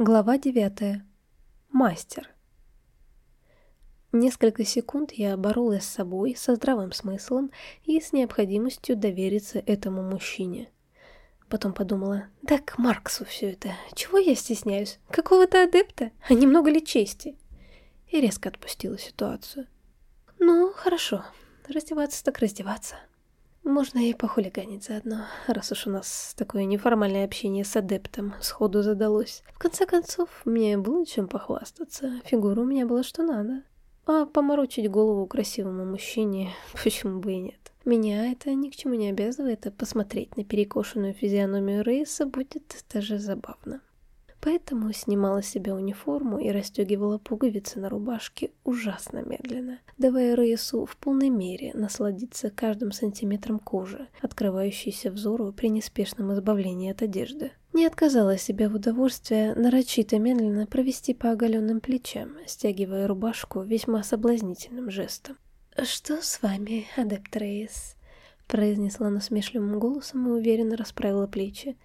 Глава девятая. Мастер. Несколько секунд я боролась с собой, со здравым смыслом и с необходимостью довериться этому мужчине. Потом подумала, да к Марксу все это, чего я стесняюсь, какого-то адепта, а немного ли чести? И резко отпустила ситуацию. Ну, хорошо, раздеваться так раздеваться. Можно и похулиганить заодно, раз уж у нас такое неформальное общение с адептом сходу задалось. В конце концов, мне было чем похвастаться, фигура у меня была что надо. А поморочить голову красивому мужчине, почему бы и нет. Меня это ни к чему не обязывает, а посмотреть на перекошенную физиономию Рейса будет даже забавно. Поэтому снимала с себя униформу и расстегивала пуговицы на рубашке ужасно медленно, давая Рейсу в полной мере насладиться каждым сантиметром кожи, открывающейся взору при неспешном избавлении от одежды. Не отказала себе в удовольствии нарочито медленно провести по оголенным плечам, стягивая рубашку весьма соблазнительным жестом. «Что с вами, адепт Рейс?» произнесла насмешливым голосом и уверенно расправила плечи.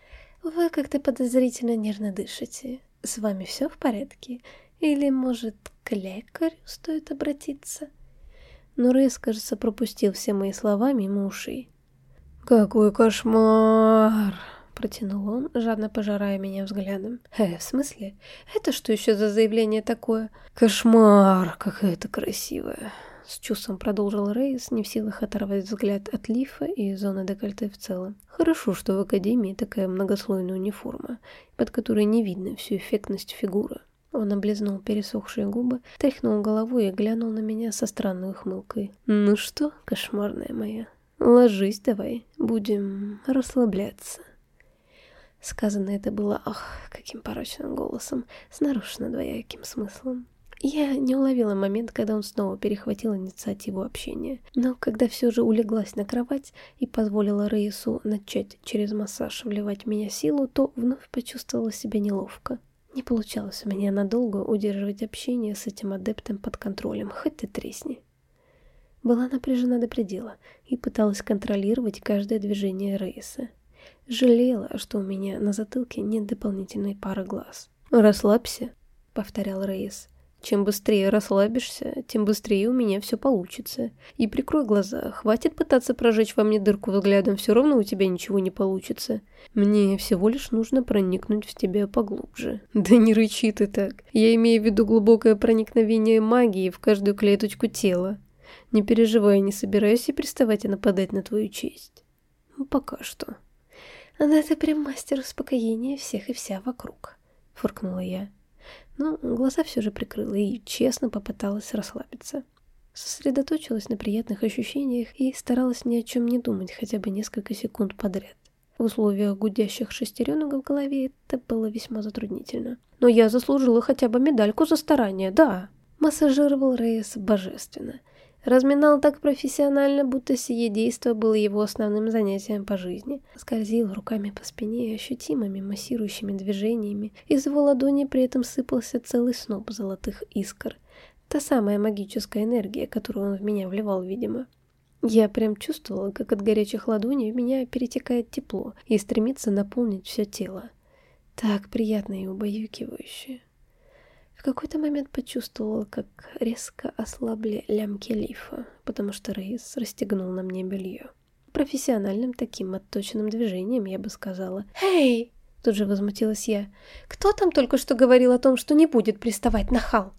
Вы как-то подозрительно нервно дышите. С вами все в порядке? Или, может, к лекарю стоит обратиться? Но Рейс, кажется, пропустил все мои слова мимо ушей. «Какой кошмар!» — протянул он, жадно пожирая меня взглядом. «Э, в смысле? Это что еще за заявление такое?» «Кошмар! Какая ты красивая!» С чувством продолжил Рейс, не в силах оторвать взгляд от лифа и зоны декольте в целом. Хорошо, что в Академии такая многослойная униформа, под которой не видно всю эффектность фигуры. Он облизнул пересохшие губы, тряхнул головой и глянул на меня со странной ухмылкой. «Ну что, кошмарная моя, ложись давай, будем расслабляться». Сказано это было, ах, каким порочным голосом, с нарушенно двояким смыслом. Я не уловила момент, когда он снова перехватил инициативу общения. Но когда все же улеглась на кровать и позволила Рейсу начать через массаж вливать в меня силу, то вновь почувствовала себя неловко. Не получалось у меня надолго удерживать общение с этим адептом под контролем, хоть ты тресни. Была напряжена до предела и пыталась контролировать каждое движение Рейса. Жалела, что у меня на затылке нет дополнительной пары глаз. «Расслабься», — повторял Рейс. Чем быстрее расслабишься, тем быстрее у меня все получится. И прикрой глаза, хватит пытаться прожечь во мне дырку взглядом, все равно у тебя ничего не получится. Мне всего лишь нужно проникнуть в тебя поглубже. Да не рычи ты так. Я имею в виду глубокое проникновение магии в каждую клеточку тела. Не переживай, не собираюсь и приставать и нападать на твою честь. Ну, пока что. Она это прям мастер успокоения всех и вся вокруг, фыркнула я но глаза все же прикрыла и честно попыталась расслабиться. Сосредоточилась на приятных ощущениях и старалась ни о чем не думать хотя бы несколько секунд подряд. В условиях гудящих шестеренок в голове это было весьма затруднительно. Но я заслужила хотя бы медальку за старание, да. Массажировал Рейс божественно – Разминал так профессионально, будто сие действо было его основным занятием по жизни. Скользил руками по спине и ощутимыми массирующими движениями. Из его ладони при этом сыпался целый сноп золотых искр. Та самая магическая энергия, которую он в меня вливал, видимо. Я прям чувствовала, как от горячих ладоней в меня перетекает тепло и стремится наполнить все тело. Так приятно и убаюкивающе. В какой-то момент почувствовала, как резко ослабли лямки лифа, потому что Рейс расстегнул на мне белье. Профессиональным таким отточенным движением, я бы сказала. «Эй!» — тут же возмутилась я. «Кто там только что говорил о том, что не будет приставать на хал?»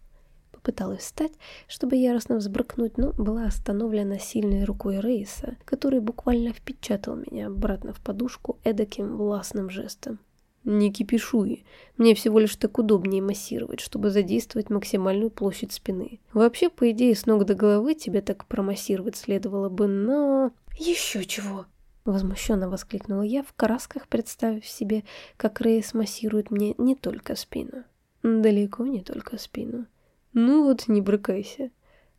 Попыталась встать, чтобы яростно взбрыкнуть, но была остановлена сильной рукой Рейса, который буквально впечатал меня обратно в подушку эдаким властным жестом. Не кипишуй. Мне всего лишь так удобнее массировать, чтобы задействовать максимальную площадь спины. Вообще, по идее, с ног до головы тебе так промассировать следовало бы, но... Еще чего? Возмущенно воскликнула я в красках, представив себе, как Рейс массирует мне не только спину. Далеко не только спину. Ну вот, не брыкайся,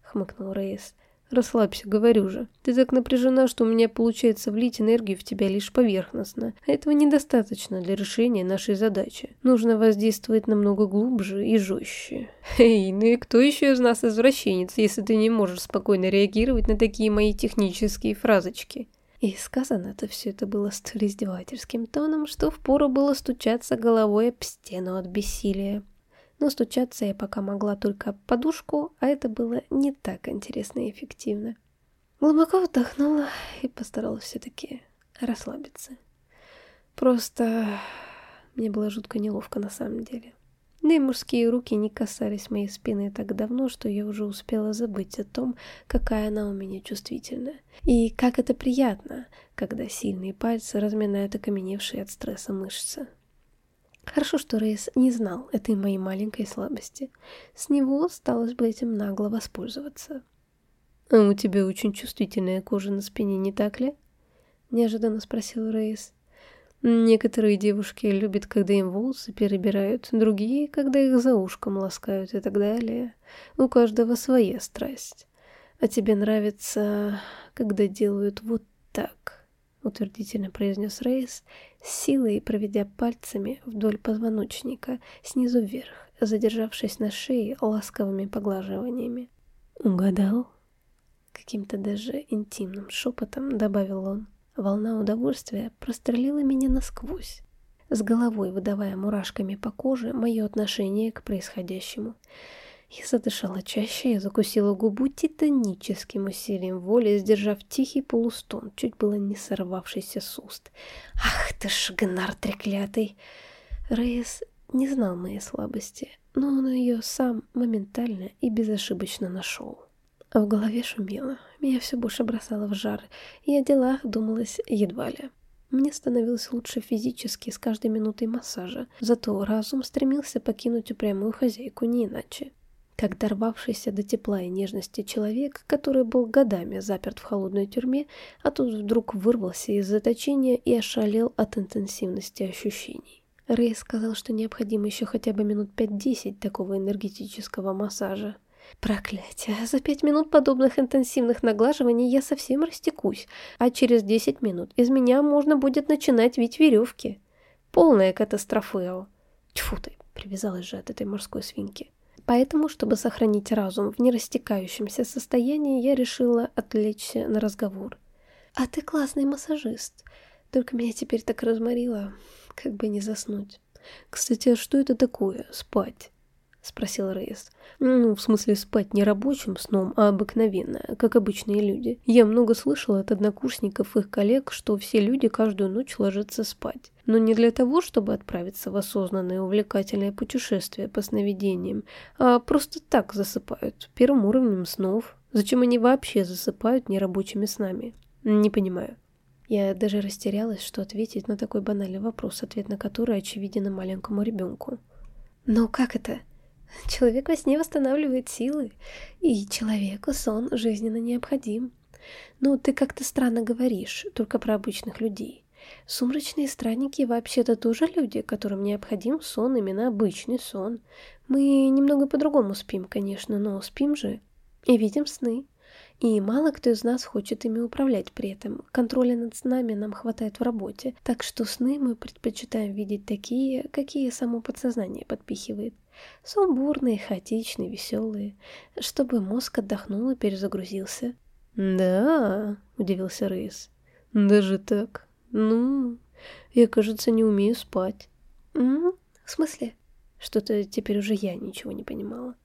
хмыкнул Рейс. Расслабься, говорю же. Ты так напряжена, что у меня получается влить энергию в тебя лишь поверхностно. А этого недостаточно для решения нашей задачи. Нужно воздействовать намного глубже и жестче. Эй, ну и кто еще из нас извращенец, если ты не можешь спокойно реагировать на такие мои технические фразочки? И сказано это все это было столь издевательским тоном, что впору было стучаться головой об стену от бессилия. Но стучаться я пока могла только подушку, а это было не так интересно и эффективно. Глубоко вдохнула и постаралась все-таки расслабиться. Просто мне было жутко неловко на самом деле. Да и мужские руки не касались моей спины так давно, что я уже успела забыть о том, какая она у меня чувствительная. И как это приятно, когда сильные пальцы разминают окаменевшие от стресса мышцы. Хорошо, что Рейс не знал этой моей маленькой слабости. С него осталось бы этим нагло воспользоваться. «А у тебя очень чувствительная кожа на спине, не так ли?» — неожиданно спросил Рейс. Некоторые девушки любят, когда им волосы перебирают, другие, когда их за ушком ласкают и так далее. У каждого своя страсть. А тебе нравится, когда делают вот так, утвердительно произнес Рейс, силой проведя пальцами вдоль позвоночника, снизу вверх, задержавшись на шее ласковыми поглаживаниями. «Угадал?» Каким-то даже интимным шепотом добавил он. Волна удовольствия прострелила меня насквозь, с головой выдавая мурашками по коже мое отношение к происходящему. Я задышала чаще, я закусила губу титаническим усилием воли, сдержав тихий полустон, чуть было не сорвавшийся с уст. «Ах ты ж, гнар треклятый!» Рейс не знал моей слабости, но он ее сам моментально и безошибочно нашел. А в голове шумело, меня все больше бросало в жар, и о делах думалось едва ли. Мне становилось лучше физически с каждой минутой массажа, зато разум стремился покинуть упрямую хозяйку не иначе. Как дорвавшийся до тепла и нежности человек, который был годами заперт в холодной тюрьме, а тут вдруг вырвался из заточения и ошалел от интенсивности ощущений. Рэй сказал, что необходимо еще хотя бы минут 5-10 такого энергетического массажа. Проклятие, за пять минут подобных интенсивных наглаживаний я совсем растекусь, а через десять минут из меня можно будет начинать вить веревки. Полная катастрофа. Тьфу ты, привязалась же от этой морской свинки. Поэтому, чтобы сохранить разум в нерастекающемся состоянии, я решила отвлечься на разговор. «А ты классный массажист. Только меня теперь так разморило, как бы не заснуть. Кстати, а что это такое, спать?» — спросил Рейс. «Ну, в смысле, спать не рабочим сном, а обыкновенно, как обычные люди. Я много слышал от однокурсников их коллег, что все люди каждую ночь ложатся спать. Но не для того, чтобы отправиться в осознанное увлекательное путешествие по сновидениям, а просто так засыпают, первым уровнем снов. Зачем они вообще засыпают нерабочими снами? Не понимаю». Я даже растерялась, что ответить на такой банальный вопрос, ответ на который очевиден маленькому ребенку. «Но как это?» Человек во сне восстанавливает силы, и человеку сон жизненно необходим. Ну, ты как-то странно говоришь, только про обычных людей. Сумрачные странники вообще-то тоже люди, которым необходим сон, именно обычный сон. Мы немного по-другому спим, конечно, но спим же и видим сны. И мало кто из нас хочет ими управлять при этом. Контроля над снами нам хватает в работе, так что сны мы предпочитаем видеть такие, какие само подсознание подпихивает. Сумбурные, хаотичные, веселые, чтобы мозг отдохнул и перезагрузился. «Да», — удивился Рейс, — «даже так? Ну, я, кажется, не умею спать». «М? В смысле?» Что-то теперь уже я ничего не понимала.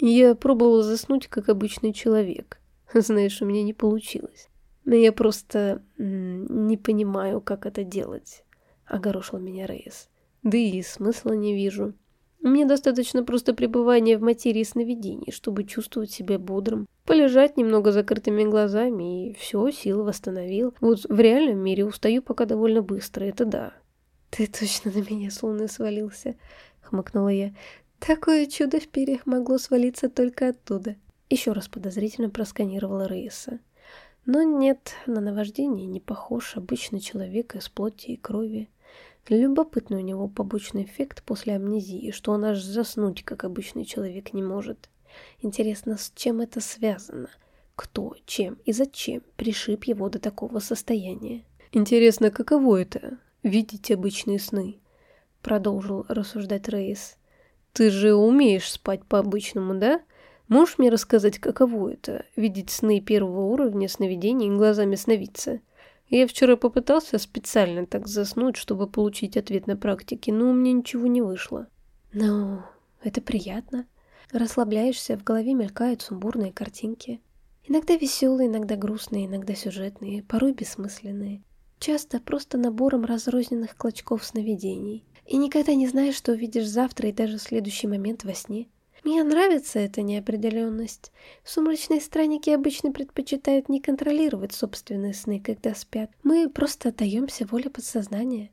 Я пробовала заснуть, как обычный человек. Знаешь, у меня не получилось. Но я просто не понимаю, как это делать. Огорошил меня Рейс. Да и смысла не вижу. Мне достаточно просто пребывания в материи сновидений, чтобы чувствовать себя бодрым. Полежать немного закрытыми глазами, и все, силы восстановил. Вот в реальном мире устаю пока довольно быстро, это да. «Ты точно на меня с луны свалился», — хмыкнула я. «Такое чудо в перьях могло свалиться только оттуда». Еще раз подозрительно просканировала Рейса. Но нет, на наваждение не похож обычный человек из плоти и крови. Любопытный у него побочный эффект после амнезии, что он аж заснуть, как обычный человек, не может. Интересно, с чем это связано? Кто, чем и зачем пришиб его до такого состояния? Интересно, каково это — видеть обычные сны? Продолжил рассуждать Рейс. Ты же умеешь спать по-обычному, да? Можешь мне рассказать, каково это — видеть сны первого уровня сновидений глазами сновидца? Я вчера попытался специально так заснуть, чтобы получить ответ на практике, но у меня ничего не вышло. Ну, это приятно. Расслабляешься, в голове мелькают сумбурные картинки. Иногда веселые, иногда грустные, иногда сюжетные, порой бессмысленные. Часто просто набором разрозненных клочков сновидений. И никогда не знаешь, что увидишь завтра и даже следующий момент во сне. Мне нравится эта неопределенность. Сумрачные странники обычно предпочитают не контролировать собственные сны, когда спят. Мы просто отдаемся воле подсознания.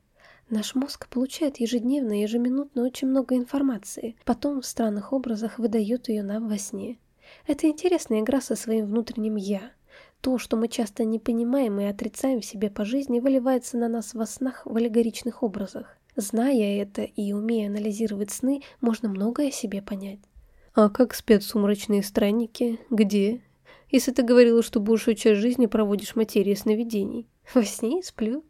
Наш мозг получает ежедневно, ежеминутно очень много информации, потом в странных образах выдает ее нам во сне. Это интересная игра со своим внутренним «я». То, что мы часто не понимаем и отрицаем в себе по жизни, выливается на нас во снах в аллегоричных образах. Зная это и умея анализировать сны, можно многое о себе понять. А как спят сумрачные странники? Где? Если ты говорила, что большую часть жизни проводишь материи сновидений. Во сне сплю,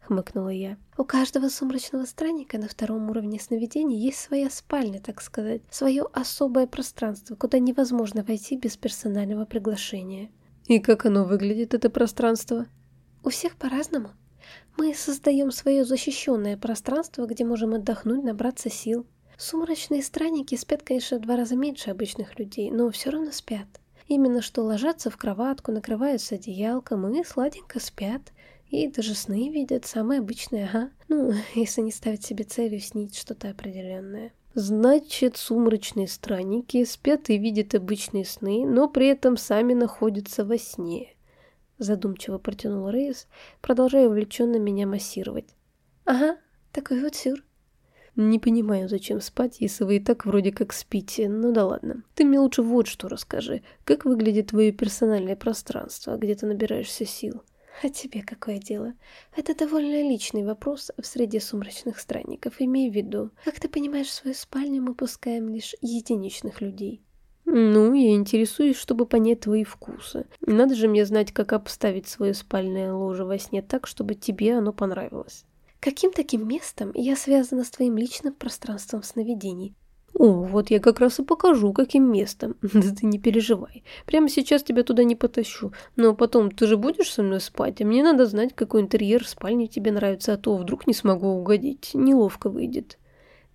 хмыкнула я. У каждого сумрачного странника на втором уровне сновидений есть своя спальня, так сказать, свое особое пространство, куда невозможно войти без персонального приглашения. И как оно выглядит, это пространство? У всех по-разному. Мы создаем свое защищенное пространство, где можем отдохнуть, набраться сил. Сумрачные странники спят, конечно, в два раза меньше обычных людей, но все равно спят. Именно что ложатся в кроватку, накрываются одеялком и сладенько спят. И даже сны видят, самые обычные, ага. Ну, если не ставить себе целью снить что-то определенное. Значит, сумрачные странники спят и видят обычные сны, но при этом сами находятся во сне. Задумчиво протянул Рейс, продолжая увлеченно меня массировать. Ага, такой вот сюр. Не понимаю, зачем спать, если вы и так вроде как спите. Ну да ладно. Ты мне лучше вот что расскажи. Как выглядит твое персональное пространство, где ты набираешься сил? А тебе какое дело? Это довольно личный вопрос в среде сумрачных странников. Имей в виду, как ты понимаешь, свою спальню мы пускаем лишь единичных людей. Ну, я интересуюсь, чтобы понять твои вкусы. Надо же мне знать, как обставить свое спальное ложе во сне так, чтобы тебе оно понравилось. Каким таким местом я связана с твоим личным пространством сновидений? О, вот я как раз и покажу, каким местом. Да ты не переживай. Прямо сейчас тебя туда не потащу. Но потом ты же будешь со мной спать, а мне надо знать, какой интерьер в спальне тебе нравится, а то вдруг не смогу угодить. Неловко выйдет.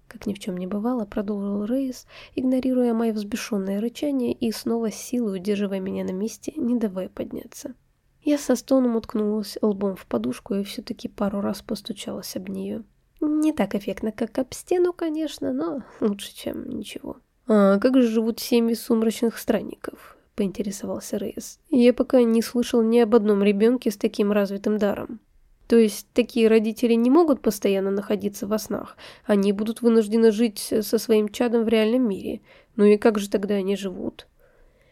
Как ни в чем не бывало, продолжил Рейс, игнорируя мое взбешенное рычание и снова силой удерживая меня на месте, не давая подняться. Я со стоном уткнулась лбом в подушку и все-таки пару раз постучалась об нее. Не так эффектно, как об стену, конечно, но лучше, чем ничего. «А как же живут семьи сумрачных странников?» — поинтересовался Рейс. «Я пока не слышал ни об одном ребенке с таким развитым даром. То есть такие родители не могут постоянно находиться во снах, они будут вынуждены жить со своим чадом в реальном мире. Ну и как же тогда они живут?»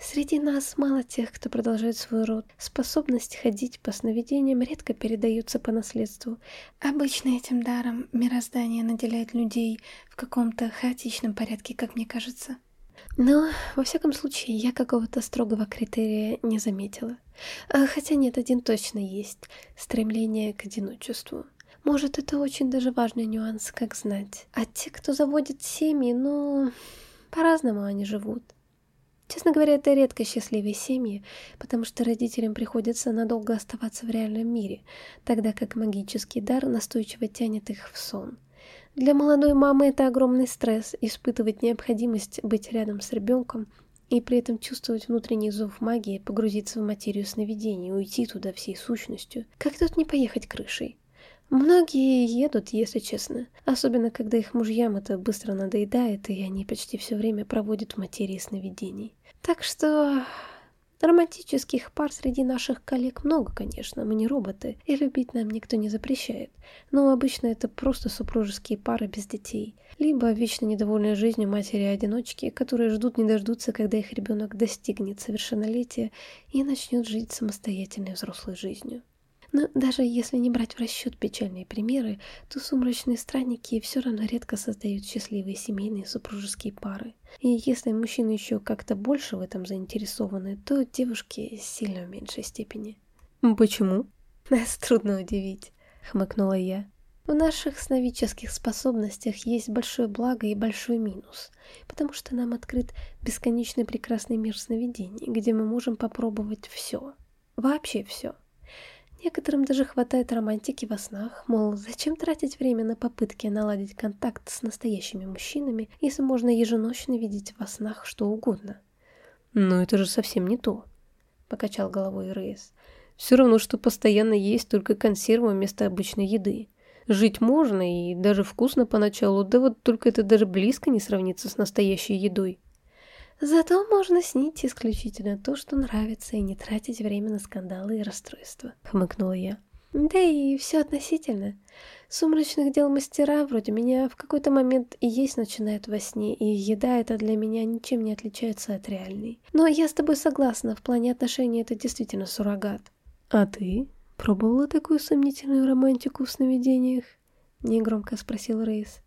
Среди нас мало тех, кто продолжает свой род. Способность ходить по сновидениям редко передаются по наследству. Обычно этим даром мироздание наделяет людей в каком-то хаотичном порядке, как мне кажется. Но, во всяком случае, я какого-то строгого критерия не заметила. А, хотя нет, один точно есть. Стремление к одиночеству. Может, это очень даже важный нюанс, как знать. А те, кто заводит семьи, ну, по-разному они живут. Честно говоря, это редко счастливые семьи, потому что родителям приходится надолго оставаться в реальном мире, тогда как магический дар настойчиво тянет их в сон. Для молодой мамы это огромный стресс – испытывать необходимость быть рядом с ребенком и при этом чувствовать внутренний зов магии, погрузиться в материю сновидений, уйти туда всей сущностью. Как тут не поехать крышей? Многие едут, если честно, особенно когда их мужьям это быстро надоедает, и они почти все время проводят в материи сновидений. Так что романтических пар среди наших коллег много, конечно, мы не роботы, и любить нам никто не запрещает. Но обычно это просто супружеские пары без детей, либо вечно недовольная жизнью матери-одиночки, которые ждут не дождутся, когда их ребенок достигнет совершеннолетия и начнет жить самостоятельной взрослой жизнью. Но даже если не брать в расчет печальные примеры, то сумрачные странники все равно редко создают счастливые семейные супружеские пары. И если мужчины еще как-то больше в этом заинтересованы, то девушки сильно в меньшей степени. «Почему?» «Нас трудно удивить», — хмыкнула я. В наших сновидческих способностях есть большое благо и большой минус, потому что нам открыт бесконечный прекрасный мир сновидений, где мы можем попробовать все. Вообще все. Некоторым даже хватает романтики во снах, мол, зачем тратить время на попытки наладить контакт с настоящими мужчинами, если можно еженочно видеть во снах что угодно. «Но это же совсем не то», — покачал головой Рейс. «Все равно, что постоянно есть только консервы вместо обычной еды. Жить можно и даже вкусно поначалу, да вот только это даже близко не сравнится с настоящей едой». Зато можно снить исключительно то, что нравится, и не тратить время на скандалы и расстройства», — хмыкнула я. «Да и все относительно. Сумрачных дел мастера вроде меня в какой-то момент и есть начинают во сне, и еда это для меня ничем не отличается от реальной. Но я с тобой согласна, в плане отношений это действительно суррогат». «А ты? Пробовала такую сомнительную романтику в сновидениях?» — негромко спросил Рейс.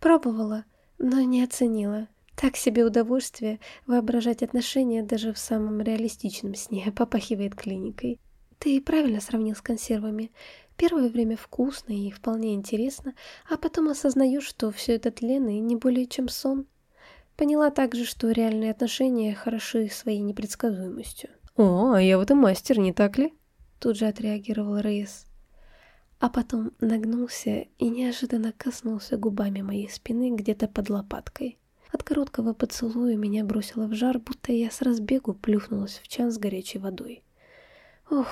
«Пробовала, но не оценила. Так себе удовольствие воображать отношения даже в самом реалистичном сне попахивает клиникой. Ты правильно сравнил с консервами. Первое время вкусно и вполне интересно, а потом осознаешь, что все это тлен и не более чем сон. Поняла также, что реальные отношения хороши своей непредсказуемостью. «О, а я в этом мастер, не так ли?» Тут же отреагировал Рейс. А потом нагнулся и неожиданно коснулся губами моей спины где-то под лопаткой. От короткого поцелуя меня бросило в жар, будто я с разбегу плюхнулась в чан с горячей водой. Ух,